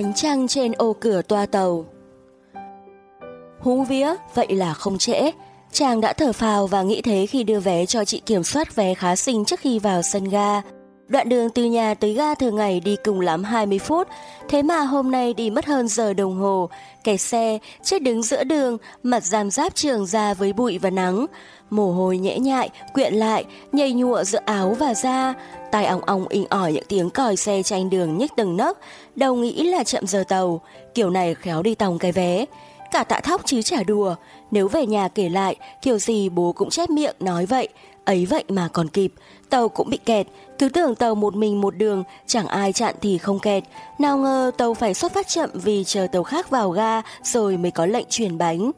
Ánh trăng trên ô cửa toa tàu Hú vía, vậy là không trễ. Chàng đã thở phào và nghĩ thế khi đưa vé cho chị kiểm soát vé khá xinh trước khi vào sân ga. Đoạn đường từ nhà tới ga thường ngày đi cùng lắm 20 phút, thế mà hôm nay đi mất hơn giờ đồng hồ. Kẹt xe, chết đứng giữa đường, mặt giam giáp trường ra với bụi và nắng. Mồ hôi nhễ nhại, quyện lại, nhầy nhụa giữa áo và da. Tai ong ong inh ỏi những tiếng còi xe tranh đường nhích từng nấc. Đầu nghĩ là chậm giờ tàu, kiểu này khéo đi tòng cái vé. Cả tạ thóc chứ chả đùa, nếu về nhà kể lại, kiểu gì bố cũng chép miệng nói vậy. Ấy vậy mà còn kịp, tàu cũng bị kẹt, cứ tưởng tàu một mình một đường, chẳng ai chặn thì không kẹt. Nào ngờ tàu phải xuất phát chậm vì chờ tàu khác vào ga rồi mới có lệnh chuyển bánh.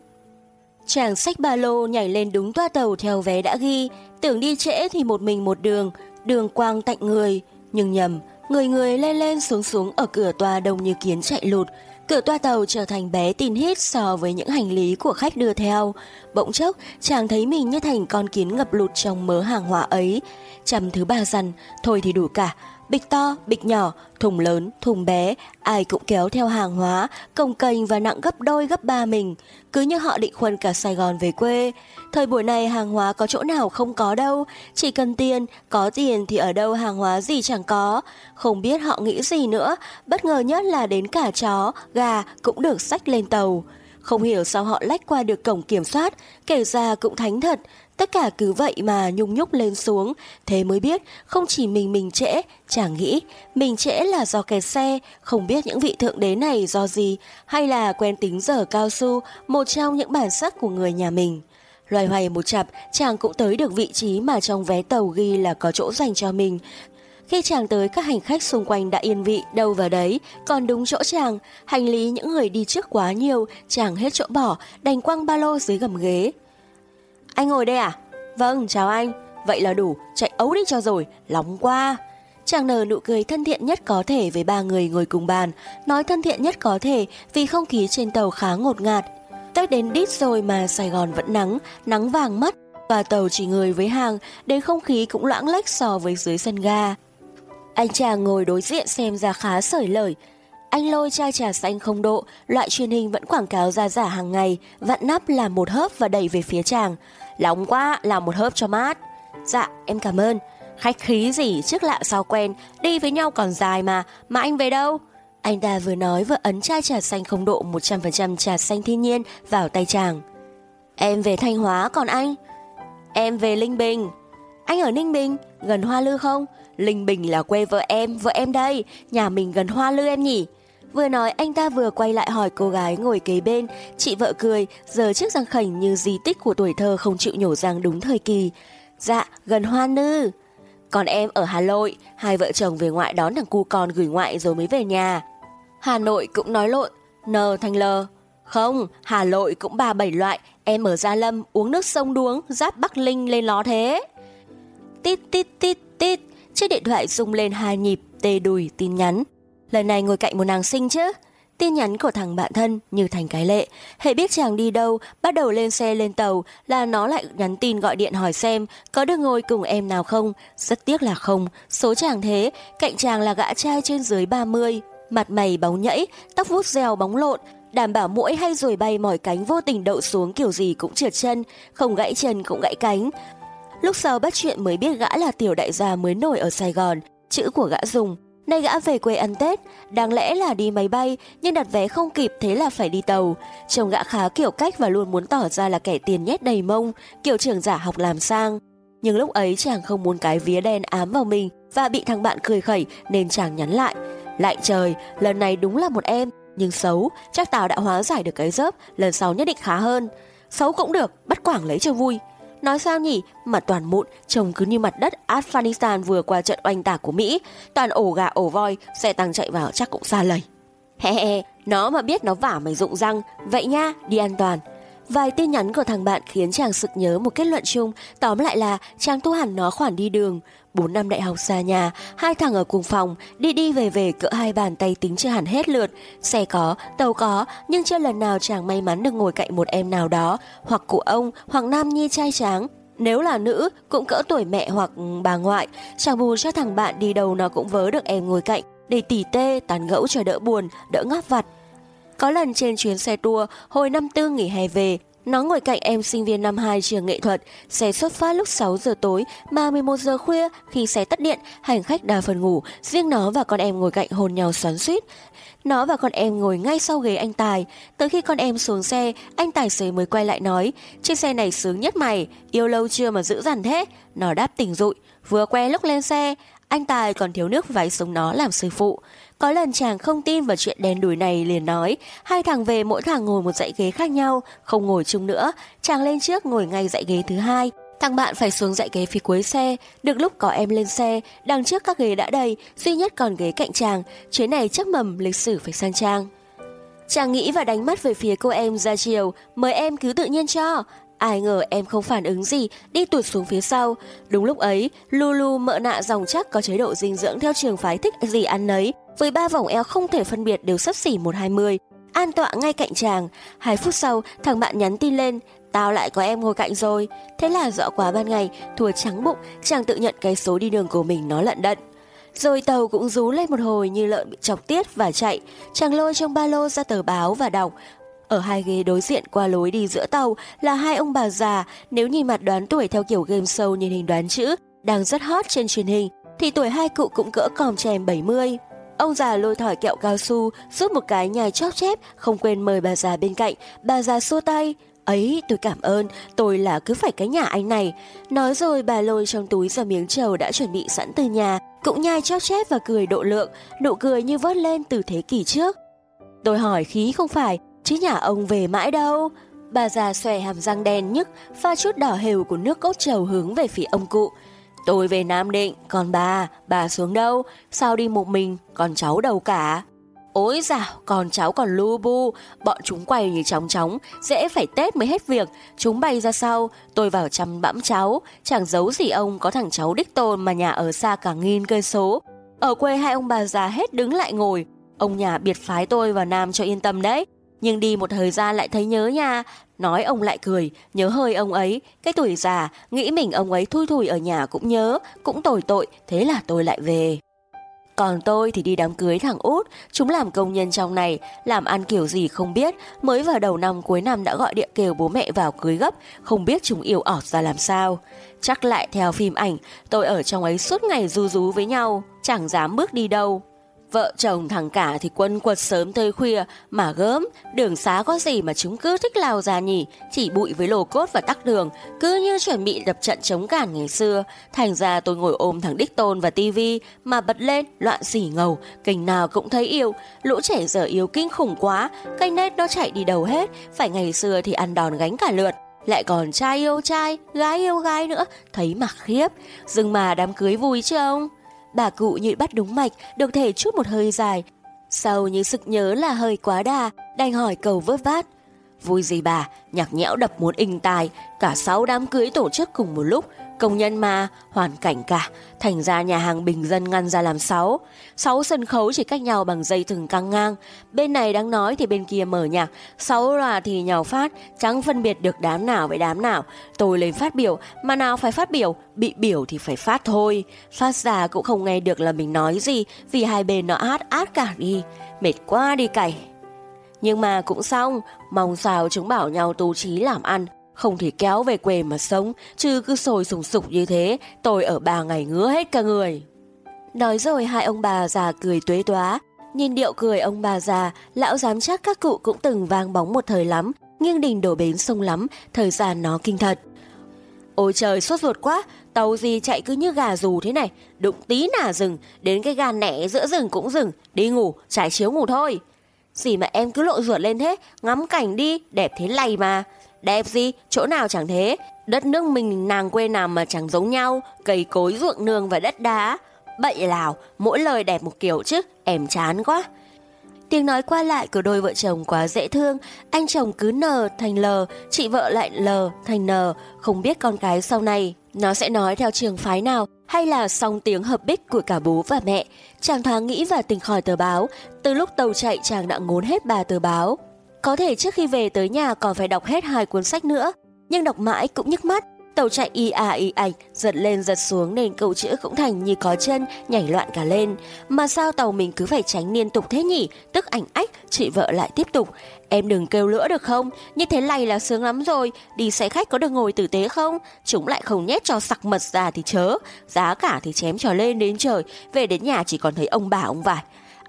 Chàng sách ba lô nhảy lên đúng toa tàu theo vé đã ghi, tưởng đi trễ thì một mình một đường, đường quang tạnh người. Nhưng nhầm, người người lên lên xuống xuống ở cửa toa đông như kiến chạy lụt, Cửa toa tàu trở thành bé tin hít so với những hành lý của khách đưa theo. Bỗng chốc, chàng thấy mình như thành con kiến ngập lụt trong mớ hàng hóa ấy. Chầm thứ ba dằn, thôi thì đủ cả. Bịch to, bịch nhỏ, thùng lớn, thùng bé, ai cũng kéo theo hàng hóa, cồng kềnh và nặng gấp đôi gấp ba mình, cứ như họ định khuân cả Sài Gòn về quê. Thời buổi này hàng hóa có chỗ nào không có đâu, chỉ cần tiền, có tiền thì ở đâu hàng hóa gì chẳng có. Không biết họ nghĩ gì nữa, bất ngờ nhất là đến cả chó, gà cũng được sách lên tàu. Không hiểu sao họ lách qua được cổng kiểm soát, kể ra cũng thánh thật, Tất cả cứ vậy mà nhung nhúc lên xuống, thế mới biết không chỉ mình mình trễ, chàng nghĩ mình trễ là do kẹt xe, không biết những vị thượng đế này do gì, hay là quen tính giờ cao su, một trong những bản sắc của người nhà mình. Loài hoài một chặp, chàng cũng tới được vị trí mà trong vé tàu ghi là có chỗ dành cho mình. Khi chàng tới, các hành khách xung quanh đã yên vị, đâu vào đấy, còn đúng chỗ chàng, hành lý những người đi trước quá nhiều, chàng hết chỗ bỏ, đành quăng ba lô dưới gầm ghế. Anh ngồi đây à? Vâng, chào anh. Vậy là đủ, chạy ấu đi cho rồi, nóng quá. Chàng nở nụ cười thân thiện nhất có thể với ba người ngồi cùng bàn, nói thân thiện nhất có thể vì không khí trên tàu khá ngột ngạt. Tết đến đít rồi mà Sài Gòn vẫn nắng, nắng vàng mắt và tàu chỉ người với hàng, đến không khí cũng loãng lách so với dưới sân ga. Anh chàng ngồi đối diện xem ra khá sởi lời, anh lôi chai trà xanh không độ, loại truyền hình vẫn quảng cáo ra giả hàng ngày, vặn nắp làm một hớp và đẩy về phía chàng. Nóng quá, làm một hớp cho mát. Dạ, em cảm ơn. Khách khí gì trước lạ sau quen, đi với nhau còn dài mà, mà anh về đâu? Anh ta vừa nói vừa ấn chai trà xanh không độ 100% trà xanh thiên nhiên vào tay chàng. Em về Thanh Hóa còn anh? Em về Linh Bình. Anh ở Ninh Bình, gần Hoa Lư không? Linh Bình là quê vợ em, vợ em đây, nhà mình gần Hoa Lư em nhỉ? Vừa nói anh ta vừa quay lại hỏi cô gái ngồi kế bên, chị vợ cười, giờ chiếc răng khảnh như di tích của tuổi thơ không chịu nhổ răng đúng thời kỳ. Dạ, gần Hoa Nư. Còn em ở Hà Nội, hai vợ chồng về ngoại đón thằng cu con gửi ngoại rồi mới về nhà. Hà Nội cũng nói lộn, N thành L. Không, Hà Nội cũng ba bảy loại, em ở Gia Lâm uống nước sông đuống, giáp Bắc Linh lên ló thế. Tít tít tít tít, chiếc điện thoại rung lên hai nhịp, tê đùi tin nhắn. Lần này ngồi cạnh một nàng sinh chứ. Tin nhắn của thằng bạn thân như thành cái lệ. Hệ biết chàng đi đâu, bắt đầu lên xe lên tàu là nó lại nhắn tin gọi điện hỏi xem có được ngồi cùng em nào không. Rất tiếc là không. Số chàng thế, cạnh chàng là gã trai trên dưới 30. Mặt mày bóng nhẫy, tóc vuốt dèo bóng lộn, đảm bảo mũi hay rồi bay mỏi cánh vô tình đậu xuống kiểu gì cũng trượt chân, không gãy chân cũng gãy cánh. Lúc sau bắt chuyện mới biết gã là tiểu đại gia mới nổi ở Sài Gòn, chữ của gã dùng. Nay gã về quê ăn Tết, đáng lẽ là đi máy bay, nhưng đặt vé không kịp thế là phải đi tàu. Chồng gã khá kiểu cách và luôn muốn tỏ ra là kẻ tiền nhét đầy mông, kiểu trưởng giả học làm sang. Nhưng lúc ấy chàng không muốn cái vía đen ám vào mình và bị thằng bạn cười khẩy nên chàng nhắn lại. Lại trời, lần này đúng là một em, nhưng xấu, chắc tao đã hóa giải được cái dớp, lần sau nhất định khá hơn. Xấu cũng được, bắt quảng lấy cho vui. Nói sao nhỉ, mặt toàn mụn, trông cứ như mặt đất Afghanistan vừa qua trận oanh tạc của Mỹ, toàn ổ gà ổ voi, xe tăng chạy vào chắc cũng xa lầy. He he, nó mà biết nó vả mày rụng răng, vậy nha, đi an toàn. Vài tin nhắn của thằng bạn khiến chàng sực nhớ một kết luận chung, tóm lại là chàng tu hẳn nó khoản đi đường. 4 năm đại học xa nhà, hai thằng ở cùng phòng, đi đi về về cỡ hai bàn tay tính chưa hẳn hết lượt. Xe có, tàu có, nhưng chưa lần nào chàng may mắn được ngồi cạnh một em nào đó, hoặc cụ ông, hoặc nam nhi trai tráng. Nếu là nữ, cũng cỡ tuổi mẹ hoặc ừ, bà ngoại, chàng bù cho thằng bạn đi đâu nó cũng vớ được em ngồi cạnh, để tỉ tê, tán gẫu cho đỡ buồn, đỡ ngáp vặt. Có lần trên chuyến xe tour, hồi năm tư nghỉ hè về, nó ngồi cạnh em sinh viên năm 2 trường nghệ thuật, xe xuất phát lúc 6 giờ tối mà 11 giờ khuya khi xe tắt điện, hành khách đa phần ngủ, riêng nó và con em ngồi cạnh hôn nhau xoắn suýt. Nó và con em ngồi ngay sau ghế anh Tài. Tới khi con em xuống xe, anh tài xế mới quay lại nói, chiếc xe này sướng nhất mày, yêu lâu chưa mà giữ dằn thế. Nó đáp tỉnh rụi, vừa que lúc lên xe, anh Tài còn thiếu nước váy sống nó làm sư phụ. Có lần chàng không tin vào chuyện đen đuổi này liền nói, hai thằng về mỗi thằng ngồi một dãy ghế khác nhau, không ngồi chung nữa. Chàng lên trước ngồi ngay dãy ghế thứ hai, Thằng bạn phải xuống dãy ghế phía cuối xe, được lúc có em lên xe, đằng trước các ghế đã đầy, duy nhất còn ghế cạnh chàng, chuyến này chắc mầm lịch sử phải sang trang. Chàng nghĩ và đánh mắt về phía cô em ra chiều, mời em cứ tự nhiên cho. Ai ngờ em không phản ứng gì, đi tụt xuống phía sau. Đúng lúc ấy, Lulu mợ nạ dòng chắc có chế độ dinh dưỡng theo trường phái thích gì ăn nấy, với ba vòng eo không thể phân biệt đều sấp xỉ 120, an tọa ngay cạnh chàng. Hai phút sau, thằng bạn nhắn tin lên, tao lại có em ngồi cạnh rồi. Thế là rõ quá ban ngày, thua trắng bụng, chàng tự nhận cái số đi đường của mình nó lận đận. Rồi tàu cũng rú lên một hồi như lợn bị chọc tiết và chạy. Chàng lôi trong ba lô ra tờ báo và đọc. Ở hai ghế đối diện qua lối đi giữa tàu là hai ông bà già, nếu nhìn mặt đoán tuổi theo kiểu game show nhìn hình đoán chữ, đang rất hot trên truyền hình, thì tuổi hai cụ cũng cỡ còm chèm 70. Ông già lôi thỏi kẹo cao su, rút một cái nhai chóp chép, không quên mời bà già bên cạnh, bà già xua tay. Ấy, tôi cảm ơn, tôi là cứ phải cái nhà anh này. Nói rồi bà lôi trong túi ra miếng trầu đã chuẩn bị sẵn từ nhà, cũng nhai chóp chép và cười độ lượng, nụ cười như vớt lên từ thế kỷ trước. Tôi hỏi khí không phải, chứ nhà ông về mãi đâu. Bà già xòe hàm răng đen nhức, pha chút đỏ hều của nước cốt trầu hướng về phía ông cụ. Tôi về Nam Định, còn bà, bà xuống đâu? Sao đi một mình, còn cháu đâu cả? Ôi dào, còn cháu còn lu bu, bọn chúng quay như chóng chóng, dễ phải Tết mới hết việc. Chúng bay ra sau, tôi vào chăm bẵm cháu, chẳng giấu gì ông có thằng cháu đích tôn mà nhà ở xa cả nghìn cây số. Ở quê hai ông bà già hết đứng lại ngồi, ông nhà biệt phái tôi vào Nam cho yên tâm đấy. Nhưng đi một thời gian lại thấy nhớ nha, Nói ông lại cười, nhớ hơi ông ấy, cái tuổi già, nghĩ mình ông ấy thui thủi ở nhà cũng nhớ, cũng tồi tội, thế là tôi lại về. Còn tôi thì đi đám cưới thằng út, chúng làm công nhân trong này, làm ăn kiểu gì không biết, mới vào đầu năm cuối năm đã gọi điện kêu bố mẹ vào cưới gấp, không biết chúng yêu ỏ ra làm sao. Chắc lại theo phim ảnh, tôi ở trong ấy suốt ngày du rú với nhau, chẳng dám bước đi đâu. Vợ chồng thằng cả thì quân quật sớm tới khuya mà gớm, đường xá có gì mà chúng cứ thích lao ra nhỉ, chỉ bụi với lồ cốt và tắc đường, cứ như chuẩn bị đập trận chống cản ngày xưa. Thành ra tôi ngồi ôm thằng Đích Tôn và tivi mà bật lên loạn xỉ ngầu, kênh nào cũng thấy yêu, lũ trẻ giờ yêu kinh khủng quá, kênh nét nó chạy đi đầu hết, phải ngày xưa thì ăn đòn gánh cả lượt lại còn trai yêu trai, gái yêu gái nữa, thấy mặc khiếp. Dừng mà đám cưới vui chứ ông? Bà cụ như bắt đúng mạch, được thể chút một hơi dài. Sau những sực nhớ là hơi quá đà, đành hỏi cầu vớt vát. Vui gì bà, nhạc nhẽo đập muốn inh tài, cả sáu đám cưới tổ chức cùng một lúc, công nhân mà, hoàn cảnh cả, thành ra nhà hàng bình dân ngăn ra làm sáu. Sáu sân khấu chỉ cách nhau bằng dây thừng căng ngang, bên này đang nói thì bên kia mở nhạc, sáu là thì nhào phát, chẳng phân biệt được đám nào với đám nào. Tôi lên phát biểu, mà nào phải phát biểu, bị biểu thì phải phát thôi. Phát ra cũng không nghe được là mình nói gì, vì hai bên nó át át cả đi. Mệt quá đi cày. Nhưng mà cũng xong, mong sao chúng bảo nhau tu trí làm ăn, không thể kéo về quê mà sống, chứ cứ sôi sùng sục như thế, tôi ở ba ngày ngứa hết cả người. Nói rồi hai ông bà già cười tuế tóa, nhìn điệu cười ông bà già, lão dám chắc các cụ cũng từng vang bóng một thời lắm, nghiêng đình đổ bến sông lắm, thời gian nó kinh thật. Ôi trời sốt ruột quá, tàu gì chạy cứ như gà rù thế này, đụng tí nả rừng, đến cái gà nẻ giữa rừng cũng rừng, đi ngủ, trải chiếu ngủ thôi. Gì mà em cứ lộ ruột lên thế, ngắm cảnh đi, đẹp thế lầy mà. Đẹp gì, chỗ nào chẳng thế. Đất nước mình nàng quê nào mà chẳng giống nhau, cây cối ruộng nương và đất đá. Bậy lào, mỗi lời đẹp một kiểu chứ, em chán quá. Tiếng nói qua lại của đôi vợ chồng quá dễ thương, anh chồng cứ nờ thành lờ, chị vợ lại lờ thành nờ, không biết con cái sau này nó sẽ nói theo trường phái nào hay là song tiếng hợp bích của cả bố và mẹ. Chàng thoáng nghĩ và tỉnh khỏi tờ báo, từ lúc tàu chạy chàng đã ngốn hết ba tờ báo. Có thể trước khi về tới nhà còn phải đọc hết hai cuốn sách nữa, nhưng đọc mãi cũng nhức mắt. Tàu chạy y à y ạch, giật lên giật xuống nên câu chữ cũng thành như có chân, nhảy loạn cả lên. Mà sao tàu mình cứ phải tránh liên tục thế nhỉ? Tức ảnh ách, chị vợ lại tiếp tục. Em đừng kêu nữa được không? Như thế này là sướng lắm rồi. Đi xe khách có được ngồi tử tế không? Chúng lại không nhét cho sặc mật ra thì chớ. Giá cả thì chém trò lên đến trời. Về đến nhà chỉ còn thấy ông bà ông vải.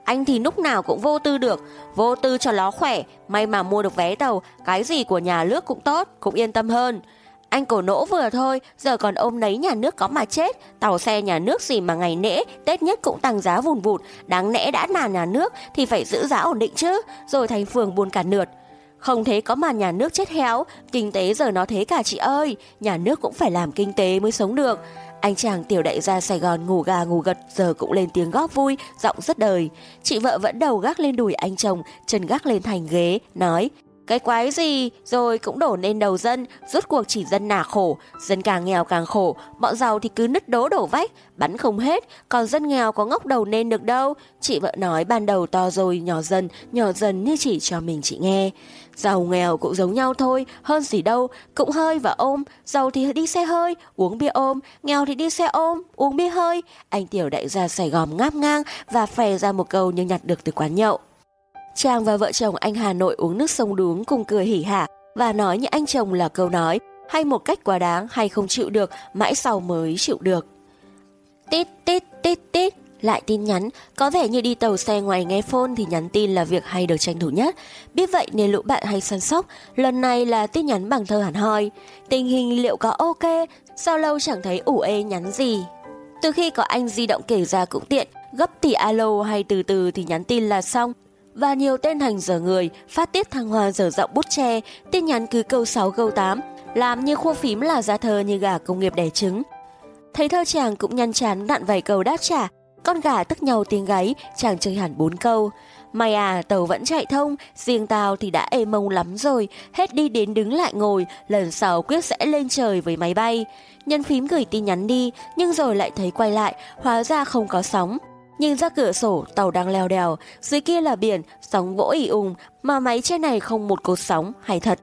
Anh thì lúc nào cũng vô tư được, vô tư cho nó khỏe, may mà mua được vé tàu, cái gì của nhà nước cũng tốt, cũng yên tâm hơn. Anh cổ nỗ vừa thôi, giờ còn ôm nấy nhà nước có mà chết. Tàu xe nhà nước gì mà ngày nễ, Tết nhất cũng tăng giá vùn vụt. Đáng lẽ đã là nhà nước thì phải giữ giá ổn định chứ. Rồi thành phường buồn cả nượt. Không thế có mà nhà nước chết héo, kinh tế giờ nó thế cả chị ơi. Nhà nước cũng phải làm kinh tế mới sống được. Anh chàng tiểu đại gia Sài Gòn ngủ gà ngủ gật giờ cũng lên tiếng góp vui, giọng rất đời. Chị vợ vẫn đầu gác lên đùi anh chồng, chân gác lên thành ghế, nói cái quái gì, rồi cũng đổ lên đầu dân, rốt cuộc chỉ dân nà khổ, dân càng nghèo càng khổ, bọn giàu thì cứ nứt đố đổ vách, bắn không hết, còn dân nghèo có ngóc đầu lên được đâu. Chị vợ nói ban đầu to rồi, nhỏ dần, nhỏ dần như chỉ cho mình chị nghe. Giàu nghèo cũng giống nhau thôi, hơn gì đâu, cũng hơi và ôm, giàu thì đi xe hơi, uống bia ôm, nghèo thì đi xe ôm, uống bia hơi. Anh tiểu đại gia Sài Gòn ngáp ngang và phè ra một câu như nhặt được từ quán nhậu. Chàng và vợ chồng anh Hà Nội uống nước sông đuống cùng cười hỉ hả và nói như anh chồng là câu nói hay một cách quá đáng hay không chịu được mãi sau mới chịu được. Tít tít tít tít lại tin nhắn, có vẻ như đi tàu xe ngoài nghe phone thì nhắn tin là việc hay được tranh thủ nhất. Biết vậy nên lũ bạn hay săn sóc, lần này là tin nhắn bằng thơ hẳn hoi. Tình hình liệu có ok, sao lâu chẳng thấy ủ ê nhắn gì. Từ khi có anh di động kể ra cũng tiện, gấp thì alo hay từ từ thì nhắn tin là xong và nhiều tên hành giờ người, phát tiết thăng hoa dở rộng bút tre, tin nhắn cứ câu 6 câu 8, làm như khua phím là ra thơ như gà công nghiệp đẻ trứng. Thấy thơ chàng cũng nhăn chán đạn vài câu đáp trả, con gà tức nhau tiếng gáy, chàng chơi hẳn bốn câu. May à, tàu vẫn chạy thông, riêng tao thì đã ê mông lắm rồi, hết đi đến đứng lại ngồi, lần sau quyết sẽ lên trời với máy bay. Nhân phím gửi tin nhắn đi, nhưng rồi lại thấy quay lại, hóa ra không có sóng. Nhìn ra cửa sổ, tàu đang leo đèo, dưới kia là biển, sóng vỗ ỉ ùng, mà máy trên này không một cột sóng, hay thật.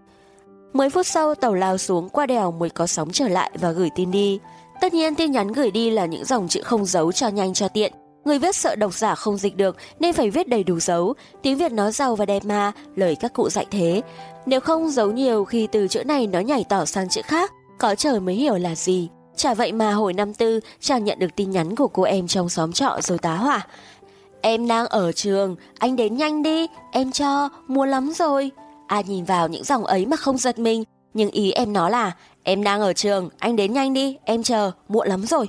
10 phút sau, tàu lao xuống qua đèo mới có sóng trở lại và gửi tin đi. Tất nhiên tin nhắn gửi đi là những dòng chữ không giấu cho nhanh cho tiện. Người viết sợ độc giả không dịch được nên phải viết đầy đủ dấu. Tiếng Việt nó giàu và đẹp mà, lời các cụ dạy thế. Nếu không giấu nhiều khi từ chữ này nó nhảy tỏ sang chữ khác, có trời mới hiểu là gì. Chả vậy mà hồi năm tư, chàng nhận được tin nhắn của cô em trong xóm trọ rồi tá hỏa. Em đang ở trường, anh đến nhanh đi, em cho, mua lắm rồi. Ai nhìn vào những dòng ấy mà không giật mình, nhưng ý em nói là em đang ở trường, anh đến nhanh đi, em chờ, muộn lắm rồi.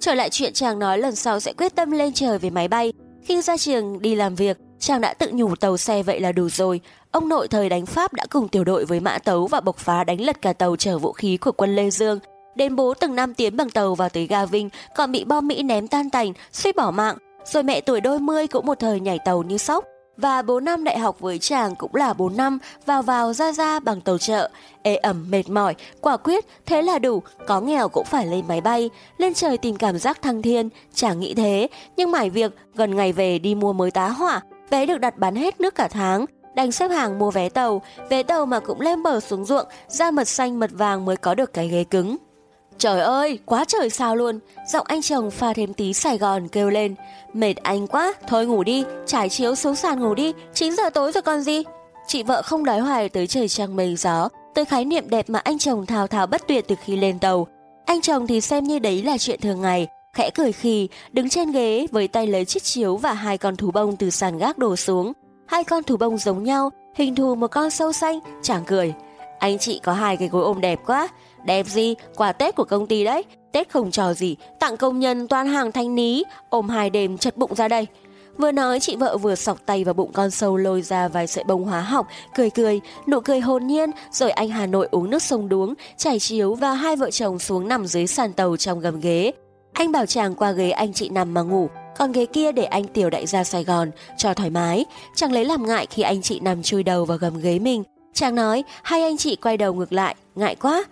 Trở lại chuyện chàng nói lần sau sẽ quyết tâm lên trời về máy bay. Khi ra trường đi làm việc, chàng đã tự nhủ tàu xe vậy là đủ rồi. Ông nội thời đánh Pháp đã cùng tiểu đội với mã tấu và bộc phá đánh lật cả tàu chở vũ khí của quân Lê Dương. Đến bố từng năm tiến bằng tàu vào tới ga Vinh, còn bị bom Mỹ ném tan tành, suýt bỏ mạng. Rồi mẹ tuổi đôi mươi cũng một thời nhảy tàu như sóc. Và 4 năm đại học với chàng cũng là 4 năm vào vào ra ra bằng tàu chợ. Ê ẩm mệt mỏi, quả quyết, thế là đủ, có nghèo cũng phải lên máy bay, lên trời tìm cảm giác thăng thiên, chàng nghĩ thế. Nhưng mải việc, gần ngày về đi mua mới tá hỏa, vé được đặt bán hết nước cả tháng, đành xếp hàng mua vé tàu, vé tàu mà cũng lên bờ xuống ruộng, ra mật xanh mật vàng mới có được cái ghế cứng. Trời ơi, quá trời sao luôn. Giọng anh chồng pha thêm tí Sài Gòn kêu lên. Mệt anh quá, thôi ngủ đi, trải chiếu xuống sàn ngủ đi, 9 giờ tối rồi còn gì. Chị vợ không đói hoài tới trời trăng mây gió, tới khái niệm đẹp mà anh chồng thao thao bất tuyệt từ khi lên tàu. Anh chồng thì xem như đấy là chuyện thường ngày, khẽ cười khì, đứng trên ghế với tay lấy chiếc chiếu và hai con thú bông từ sàn gác đổ xuống. Hai con thú bông giống nhau, hình thù một con sâu xanh, chàng cười. Anh chị có hai cái gối ôm đẹp quá, Đẹp gì, quà Tết của công ty đấy. Tết không trò gì, tặng công nhân toàn hàng thanh ní, ôm hai đêm chật bụng ra đây. Vừa nói chị vợ vừa sọc tay vào bụng con sâu lôi ra vài sợi bông hóa học, cười cười, nụ cười hồn nhiên, rồi anh Hà Nội uống nước sông đuống, chảy chiếu và hai vợ chồng xuống nằm dưới sàn tàu trong gầm ghế. Anh bảo chàng qua ghế anh chị nằm mà ngủ, còn ghế kia để anh tiểu đại ra Sài Gòn, cho thoải mái. Chàng lấy làm ngại khi anh chị nằm chui đầu vào gầm ghế mình. Chàng nói, hai anh chị quay đầu ngược lại, ngại quá.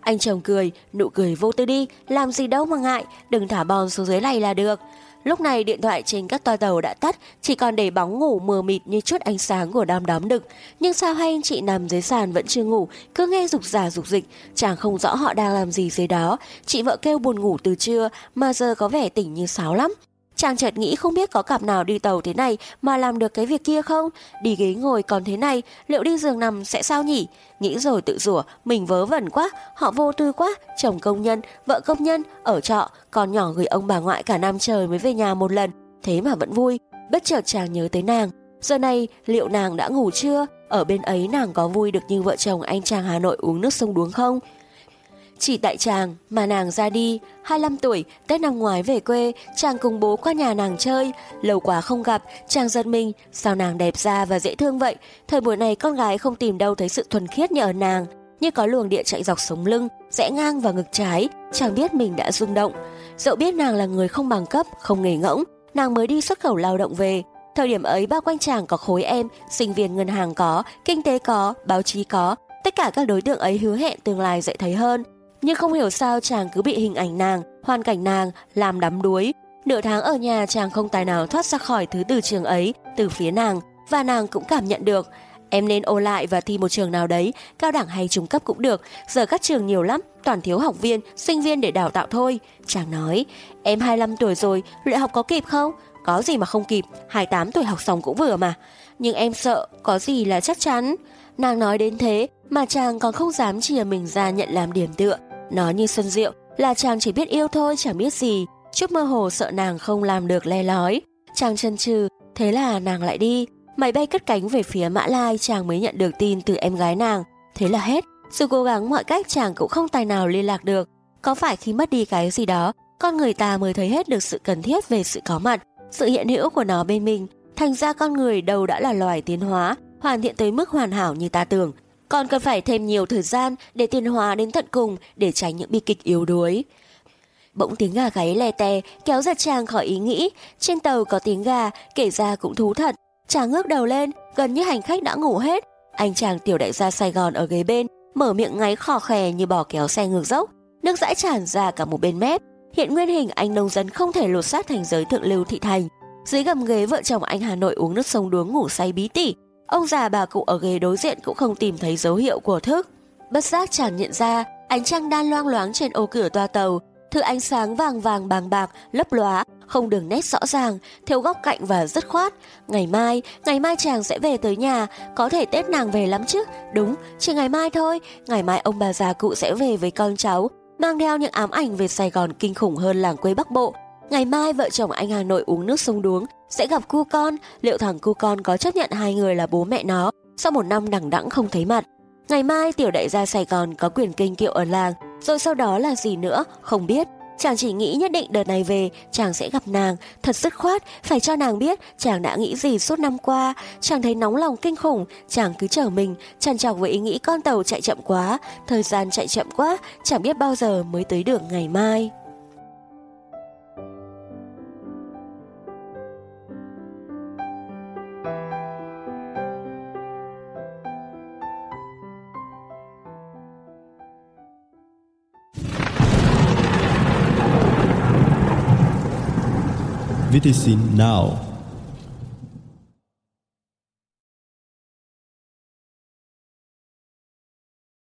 Anh chồng cười, nụ cười vô tư đi, làm gì đâu mà ngại, đừng thả bom xuống dưới này là được. Lúc này điện thoại trên các toa tàu đã tắt, chỉ còn để bóng ngủ mờ mịt như chút ánh sáng của đom đóm đực. Nhưng sao hai anh chị nằm dưới sàn vẫn chưa ngủ, cứ nghe rục rà rục dịch, chàng không rõ họ đang làm gì dưới đó. Chị vợ kêu buồn ngủ từ trưa, mà giờ có vẻ tỉnh như sáo lắm. Chàng chợt nghĩ không biết có cặp nào đi tàu thế này mà làm được cái việc kia không? Đi ghế ngồi còn thế này, liệu đi giường nằm sẽ sao nhỉ? Nghĩ rồi tự rủa, mình vớ vẩn quá, họ vô tư quá, chồng công nhân, vợ công nhân, ở trọ, còn nhỏ gửi ông bà ngoại cả năm trời mới về nhà một lần, thế mà vẫn vui. Bất chợt chàng nhớ tới nàng, giờ này liệu nàng đã ngủ chưa? Ở bên ấy nàng có vui được như vợ chồng anh chàng Hà Nội uống nước sông đuống không? Chỉ tại chàng mà nàng ra đi, 25 tuổi, Tết năm ngoái về quê, chàng cùng bố qua nhà nàng chơi. Lâu quá không gặp, chàng giật mình, sao nàng đẹp da và dễ thương vậy. Thời buổi này con gái không tìm đâu thấy sự thuần khiết như ở nàng. Như có luồng điện chạy dọc sống lưng, rẽ ngang vào ngực trái, chàng biết mình đã rung động. Dẫu biết nàng là người không bằng cấp, không nghề ngỗng, nàng mới đi xuất khẩu lao động về. Thời điểm ấy bao quanh chàng có khối em, sinh viên ngân hàng có, kinh tế có, báo chí có, tất cả các đối tượng ấy hứa hẹn tương lai dễ thấy hơn. Nhưng không hiểu sao chàng cứ bị hình ảnh nàng, hoàn cảnh nàng làm đắm đuối. Nửa tháng ở nhà chàng không tài nào thoát ra khỏi thứ từ trường ấy, từ phía nàng, và nàng cũng cảm nhận được. Em nên ô lại và thi một trường nào đấy, cao đẳng hay trung cấp cũng được. Giờ các trường nhiều lắm, toàn thiếu học viên, sinh viên để đào tạo thôi. Chàng nói, em 25 tuổi rồi, luyện học có kịp không? Có gì mà không kịp, 28 tuổi học xong cũng vừa mà. Nhưng em sợ, có gì là chắc chắn. Nàng nói đến thế, mà chàng còn không dám chìa mình ra nhận làm điểm tựa. Nó như Xuân Diệu, là chàng chỉ biết yêu thôi chẳng biết gì. Chút mơ hồ sợ nàng không làm được le lói. Chàng chân trừ, thế là nàng lại đi. Máy bay cất cánh về phía Mã Lai chàng mới nhận được tin từ em gái nàng. Thế là hết. Dù cố gắng mọi cách chàng cũng không tài nào liên lạc được. Có phải khi mất đi cái gì đó, con người ta mới thấy hết được sự cần thiết về sự có mặt, sự hiện hữu của nó bên mình. Thành ra con người đâu đã là loài tiến hóa, hoàn thiện tới mức hoàn hảo như ta tưởng, còn cần phải thêm nhiều thời gian để tiến hóa đến tận cùng để tránh những bi kịch yếu đuối. Bỗng tiếng gà gáy lè tè kéo giật chàng khỏi ý nghĩ. Trên tàu có tiếng gà, kể ra cũng thú thật. Chàng ngước đầu lên, gần như hành khách đã ngủ hết. Anh chàng tiểu đại gia Sài Gòn ở ghế bên, mở miệng ngáy khò khè như bò kéo xe ngược dốc. Nước dãi tràn ra cả một bên mép. Hiện nguyên hình anh nông dân không thể lột xác thành giới thượng lưu thị thành. Dưới gầm ghế vợ chồng anh Hà Nội uống nước sông đuống ngủ say bí tỉ, Ông già bà cụ ở ghế đối diện cũng không tìm thấy dấu hiệu của thức. Bất giác chàng nhận ra, ánh trăng đan loang loáng trên ô cửa toa tàu, thứ ánh sáng vàng vàng bàng bạc, lấp lóa, không đường nét rõ ràng, thiếu góc cạnh và dứt khoát. Ngày mai, ngày mai chàng sẽ về tới nhà, có thể Tết nàng về lắm chứ. Đúng, chỉ ngày mai thôi, ngày mai ông bà già cụ sẽ về với con cháu, mang theo những ám ảnh về Sài Gòn kinh khủng hơn làng quê Bắc Bộ. Ngày mai vợ chồng anh Hà Nội uống nước sông đuống, sẽ gặp cu con, liệu thằng cu con có chấp nhận hai người là bố mẹ nó sau một năm đằng đẵng không thấy mặt. Ngày mai tiểu đại gia Sài Gòn có quyền kinh kiệu ở làng, rồi sau đó là gì nữa, không biết. Chàng chỉ nghĩ nhất định đợt này về, chàng sẽ gặp nàng, thật dứt khoát, phải cho nàng biết chàng đã nghĩ gì suốt năm qua. Chàng thấy nóng lòng kinh khủng, chàng cứ chờ mình, trằn chọc với ý nghĩ con tàu chạy chậm quá, thời gian chạy chậm quá, chẳng biết bao giờ mới tới đường ngày mai. Medicine Now.